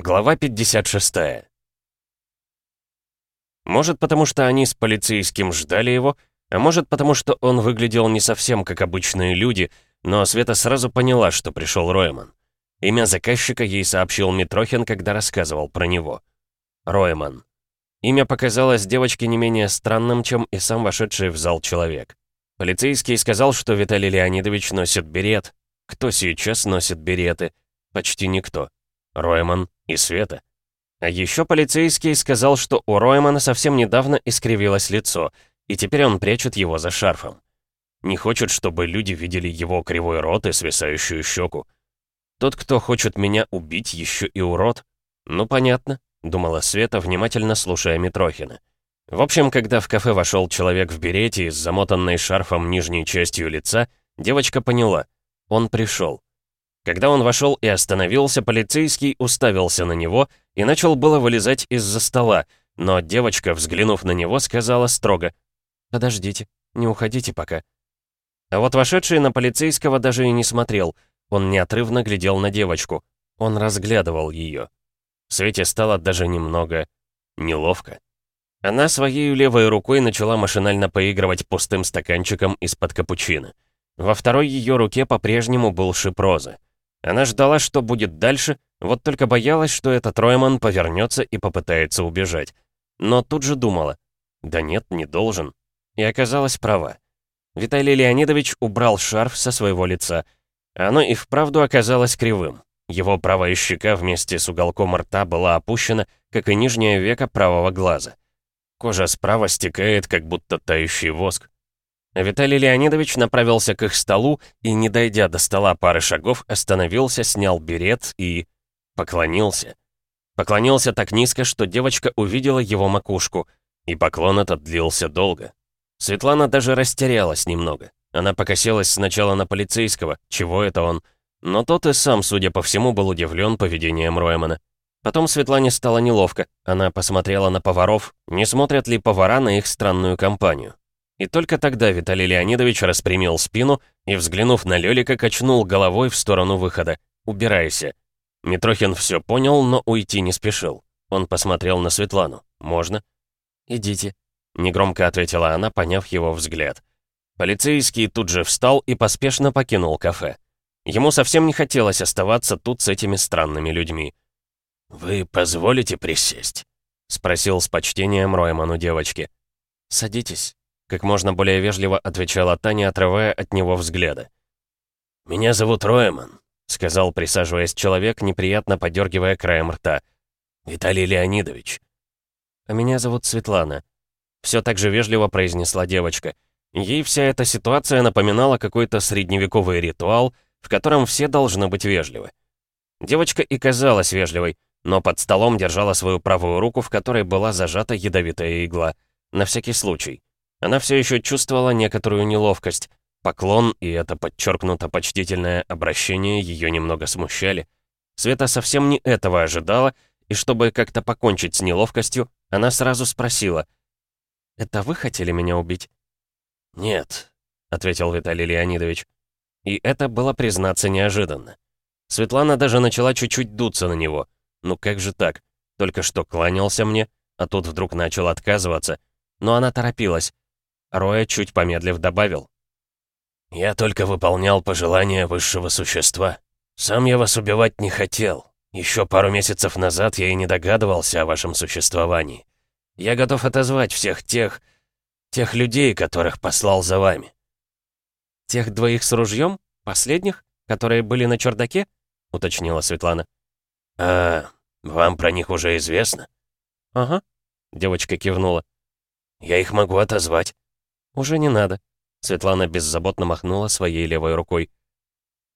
Глава 56. Может, потому что они с полицейским ждали его, а может, потому что он выглядел не совсем как обычные люди, но Света сразу поняла, что пришел Ройман. Имя заказчика ей сообщил Митрохин, когда рассказывал про него. Ройман. Имя показалось девочке не менее странным, чем и сам вошедший в зал человек. Полицейский сказал, что Виталий Леонидович носит берет. Кто сейчас носит береты? Почти никто. Ройман и Света. А еще полицейский сказал, что у Роймана совсем недавно искривилось лицо, и теперь он прячет его за шарфом. Не хочет, чтобы люди видели его кривой рот и свисающую щеку. Тот, кто хочет меня убить, еще и урод. Ну, понятно, думала Света, внимательно слушая Митрохина. В общем, когда в кафе вошел человек в берете с замотанной шарфом нижней частью лица, девочка поняла. Он пришел. Когда он вошел и остановился, полицейский уставился на него и начал было вылезать из-за стола, но девочка, взглянув на него, сказала строго «Подождите, не уходите пока». А вот вошедший на полицейского даже и не смотрел, он неотрывно глядел на девочку, он разглядывал ее. Свете стало даже немного неловко. Она своей левой рукой начала машинально поигрывать пустым стаканчиком из-под капучино. Во второй ее руке по-прежнему был шип розы. Она ждала, что будет дальше, вот только боялась, что этот Ройман повернется и попытается убежать. Но тут же думала, да нет, не должен. И оказалась права. Виталий Леонидович убрал шарф со своего лица. Оно и вправду оказалось кривым. Его правая щека вместе с уголком рта была опущена, как и нижнее веко правого глаза. Кожа справа стекает, как будто тающий воск. Виталий Леонидович направился к их столу и, не дойдя до стола пары шагов, остановился, снял берет и... поклонился. Поклонился так низко, что девочка увидела его макушку, и поклон этот длился долго. Светлана даже растерялась немного. Она покосилась сначала на полицейского, чего это он, но тот и сам, судя по всему, был удивлен поведением Роймана. Потом Светлане стало неловко. Она посмотрела на поваров, не смотрят ли повара на их странную компанию. И только тогда Виталий Леонидович распрямил спину и, взглянув на Лёлика, качнул головой в сторону выхода. «Убирайся». Митрохин все понял, но уйти не спешил. Он посмотрел на Светлану. «Можно?» «Идите», — негромко ответила она, поняв его взгляд. Полицейский тут же встал и поспешно покинул кафе. Ему совсем не хотелось оставаться тут с этими странными людьми. «Вы позволите присесть?» — спросил с почтением Ройману девочки. «Садитесь», как можно более вежливо отвечала Таня, отрывая от него взгляда. «Меня зовут Роеман», — сказал, присаживаясь человек, неприятно подергивая краем рта. «Виталий Леонидович». «А меня зовут Светлана», — все так же вежливо произнесла девочка. Ей вся эта ситуация напоминала какой-то средневековый ритуал, в котором все должны быть вежливы. Девочка и казалась вежливой, но под столом держала свою правую руку, в которой была зажата ядовитая игла. На всякий случай. Она все еще чувствовала некоторую неловкость. Поклон и это подчеркнуто почтительное обращение ее немного смущали. Света совсем не этого ожидала, и чтобы как-то покончить с неловкостью, она сразу спросила. «Это вы хотели меня убить?» «Нет», — ответил Виталий Леонидович. И это было, признаться, неожиданно. Светлана даже начала чуть-чуть дуться на него. Ну как же так? Только что кланялся мне, а тут вдруг начал отказываться. Но она торопилась. Роя, чуть помедлив, добавил. «Я только выполнял пожелания высшего существа. Сам я вас убивать не хотел. Еще пару месяцев назад я и не догадывался о вашем существовании. Я готов отозвать всех тех... тех людей, которых послал за вами». «Тех двоих с ружьем? Последних? Которые были на чердаке?» — уточнила Светлана. «А, вам про них уже известно?» «Ага», — девочка кивнула. «Я их могу отозвать». «Уже не надо». Светлана беззаботно махнула своей левой рукой.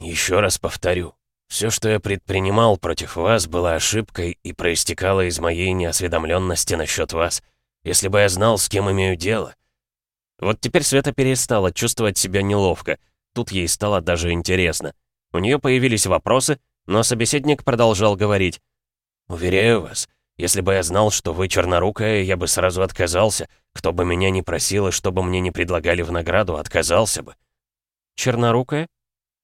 «Еще раз повторю. Все, что я предпринимал против вас, было ошибкой и проистекало из моей неосведомленности насчет вас. Если бы я знал, с кем имею дело». Вот теперь Света перестала чувствовать себя неловко. Тут ей стало даже интересно. У нее появились вопросы, но собеседник продолжал говорить. «Уверяю вас, если бы я знал, что вы чернорукая, я бы сразу отказался. Кто бы меня ни просил и что бы мне ни предлагали в награду, отказался бы». «Чернорукая?»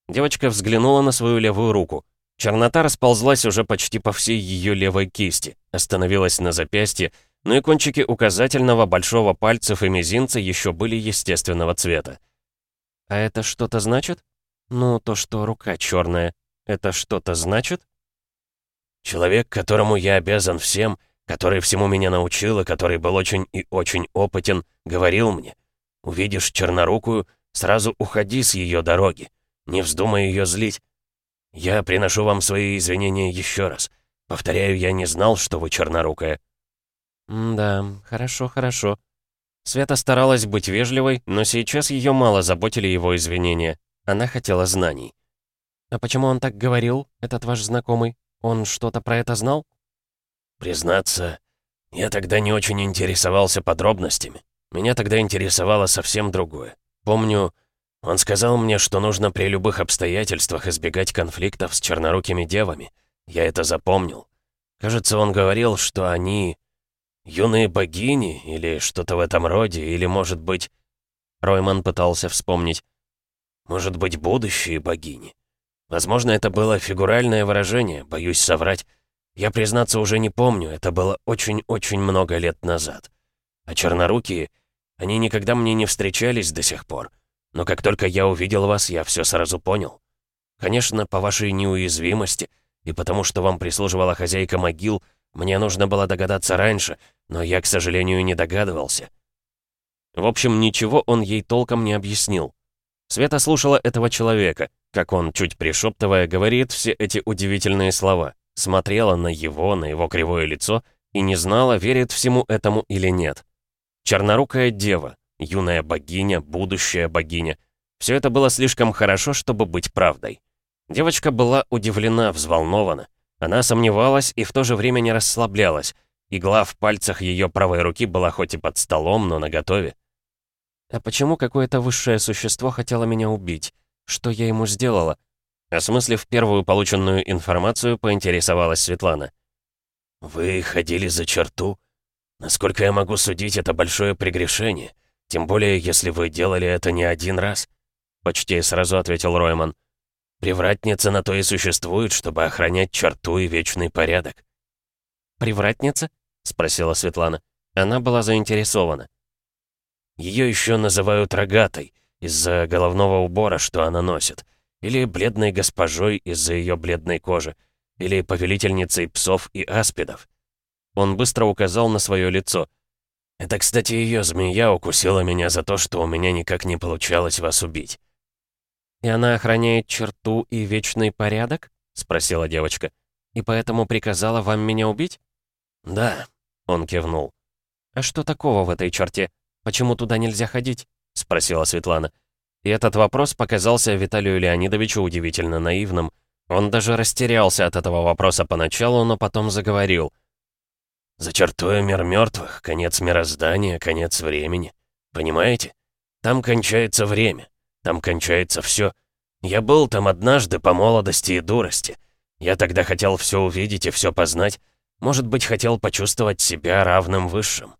Девочка взглянула на свою левую руку. Чернота расползлась уже почти по всей ее левой кисти, остановилась на запястье, но и кончики указательного, большого пальцев и мизинца еще были естественного цвета. «А это что-то значит? Ну, то, что рука черная, это что-то значит?» «Человек, которому я обязан всем, который всему меня научил и который был очень и очень опытен, говорил мне, увидишь чернорукую, сразу уходи с ее дороги, не вздумай ее злить. Я приношу вам свои извинения еще раз. Повторяю, я не знал, что вы чернорукая». «Да, хорошо, хорошо». Света старалась быть вежливой, но сейчас ее мало заботили его извинения. Она хотела знаний. «А почему он так говорил, этот ваш знакомый? Он что-то про это знал?» «Признаться, я тогда не очень интересовался подробностями. Меня тогда интересовало совсем другое. Помню, он сказал мне, что нужно при любых обстоятельствах избегать конфликтов с чернорукими девами. Я это запомнил. Кажется, он говорил, что они юные богини или что-то в этом роде, или, может быть... Ройман пытался вспомнить. Может быть, будущие богини. Возможно, это было фигуральное выражение, боюсь соврать. Я, признаться, уже не помню, это было очень-очень много лет назад. А чернорукие, они никогда мне не встречались до сих пор. Но как только я увидел вас, я все сразу понял. Конечно, по вашей неуязвимости и потому, что вам прислуживала хозяйка могил, мне нужно было догадаться раньше, но я, к сожалению, не догадывался. В общем, ничего он ей толком не объяснил. Света слушала этого человека, как он, чуть пришептывая, говорит все эти удивительные слова, смотрела на его, на его кривое лицо и не знала, верит всему этому или нет. Чернорукая дева, юная богиня, будущая богиня. Все это было слишком хорошо, чтобы быть правдой. Девочка была удивлена, взволнована. Она сомневалась и в то же время не расслаблялась. Игла в пальцах ее правой руки была хоть и под столом, но наготове. «А почему какое-то высшее существо хотело меня убить? Что я ему сделала?» Осмыслив первую полученную информацию, поинтересовалась Светлана. «Вы ходили за черту? Насколько я могу судить, это большое прегрешение. Тем более, если вы делали это не один раз», — почти сразу ответил Ройман. «Привратница на то и существует, чтобы охранять черту и вечный порядок». «Привратница?» — спросила Светлана. Она была заинтересована. Ее еще называют рогатой, из-за головного убора, что она носит, или бледной госпожой из-за ее бледной кожи, или повелительницей псов и аспидов. Он быстро указал на свое лицо. Это, кстати, ее змея укусила меня за то, что у меня никак не получалось вас убить. «И она охраняет черту и вечный порядок?» — спросила девочка. «И поэтому приказала вам меня убить?» «Да», — он кивнул. «А что такого в этой черте? Почему туда нельзя ходить?» — спросила Светлана. И этот вопрос показался Виталию Леонидовичу удивительно наивным. Он даже растерялся от этого вопроса поначалу, но потом заговорил — за чертой мир мертвых, конец мироздания, конец времени. Понимаете? Там кончается время. Там кончается все. Я был там однажды по молодости и дурости. Я тогда хотел все увидеть и все познать. Может быть, хотел почувствовать себя равным высшим.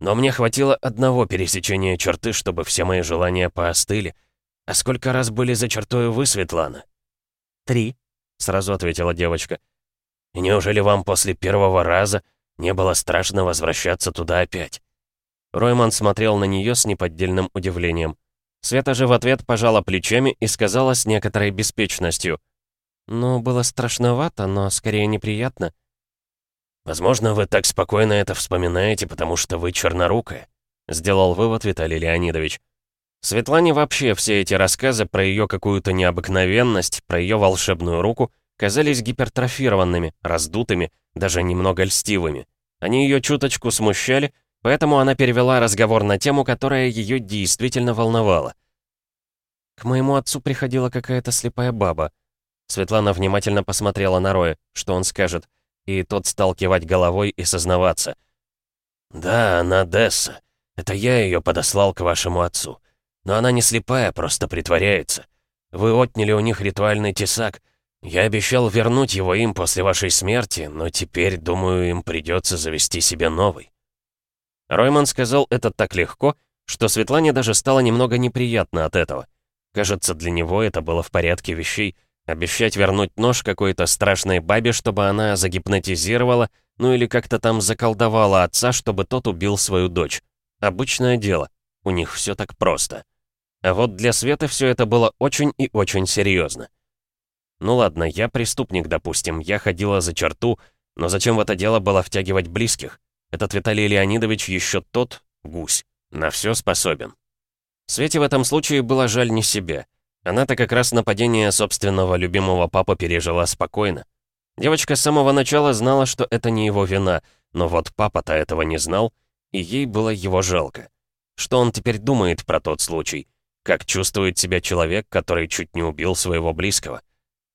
Но мне хватило одного пересечения черты, чтобы все мои желания поостыли. А сколько раз были за чертой вы, Светлана? «Три», — сразу ответила девочка. «И неужели вам после первого раза не было страшно возвращаться туда опять. Ройман смотрел на нее с неподдельным удивлением. Света же в ответ пожала плечами и сказала с некоторой беспечностью. «Ну, было страшновато, но скорее неприятно». «Возможно, вы так спокойно это вспоминаете, потому что вы чернорукая», сделал вывод Виталий Леонидович. Светлане вообще все эти рассказы про ее какую-то необыкновенность, про ее волшебную руку казались гипертрофированными, раздутыми, даже немного льстивыми. Они ее чуточку смущали, поэтому она перевела разговор на тему, которая ее действительно волновала. «К моему отцу приходила какая-то слепая баба». Светлана внимательно посмотрела на Роя, что он скажет, и тот стал кивать головой и сознаваться. «Да, она Десса. Это я ее подослал к вашему отцу. Но она не слепая, просто притворяется. Вы отняли у них ритуальный тесак, я обещал вернуть его им после вашей смерти, но теперь, думаю, им придется завести себе новый». Ройман сказал это так легко, что Светлане даже стало немного неприятно от этого. Кажется, для него это было в порядке вещей, Обещать вернуть нож какой-то страшной бабе, чтобы она загипнотизировала, ну или как-то там заколдовала отца, чтобы тот убил свою дочь. Обычное дело. У них все так просто. А вот для Светы все это было очень и очень серьезно. Ну ладно, я преступник, допустим, я ходила за черту, но зачем в это дело было втягивать близких? Этот Виталий Леонидович еще тот, гусь, на все способен. Свете в этом случае было жаль не себе. Она-то как раз нападение собственного любимого папы пережила спокойно. Девочка с самого начала знала, что это не его вина, но вот папа-то этого не знал, и ей было его жалко. Что он теперь думает про тот случай? Как чувствует себя человек, который чуть не убил своего близкого?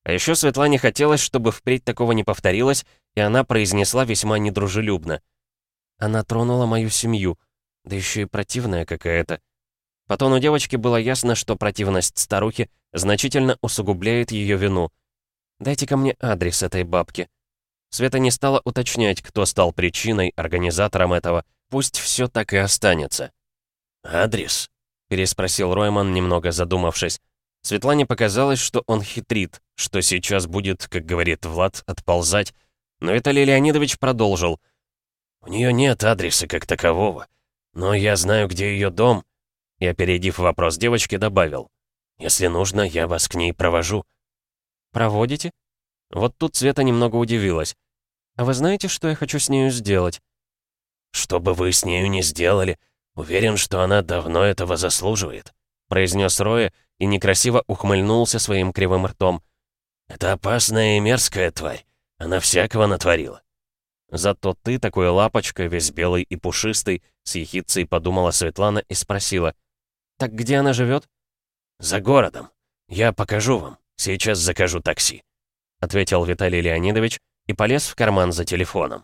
А еще Светлане хотелось, чтобы впредь такого не повторилось, и она произнесла весьма недружелюбно. Она тронула мою семью, да еще и противная какая-то. По тону девочки было ясно, что противность старухи значительно усугубляет ее вину. «Дайте-ка мне адрес этой бабки». Света не стала уточнять, кто стал причиной, организатором этого. Пусть все так и останется. «Адрес?» — переспросил Ройман, немного задумавшись. Светлане показалось, что он хитрит, что сейчас будет, как говорит Влад, отползать. Но Виталий Леонидович продолжил. «У нее нет адреса как такового, но я знаю, где ее дом, и, опередив вопрос девочки, добавил. «Если нужно, я вас к ней провожу». «Проводите?» Вот тут Света немного удивилась. «А вы знаете, что я хочу с нею сделать?» «Что бы вы с нею не сделали, уверен, что она давно этого заслуживает», произнес Роя и некрасиво ухмыльнулся своим кривым ртом. «Это опасная и мерзкая тварь. Она всякого натворила». «Зато ты такой лапочка, весь белый и пушистый», с ехицей подумала Светлана и спросила. «Так где она живет?» «За городом. Я покажу вам. Сейчас закажу такси», — ответил Виталий Леонидович и полез в карман за телефоном.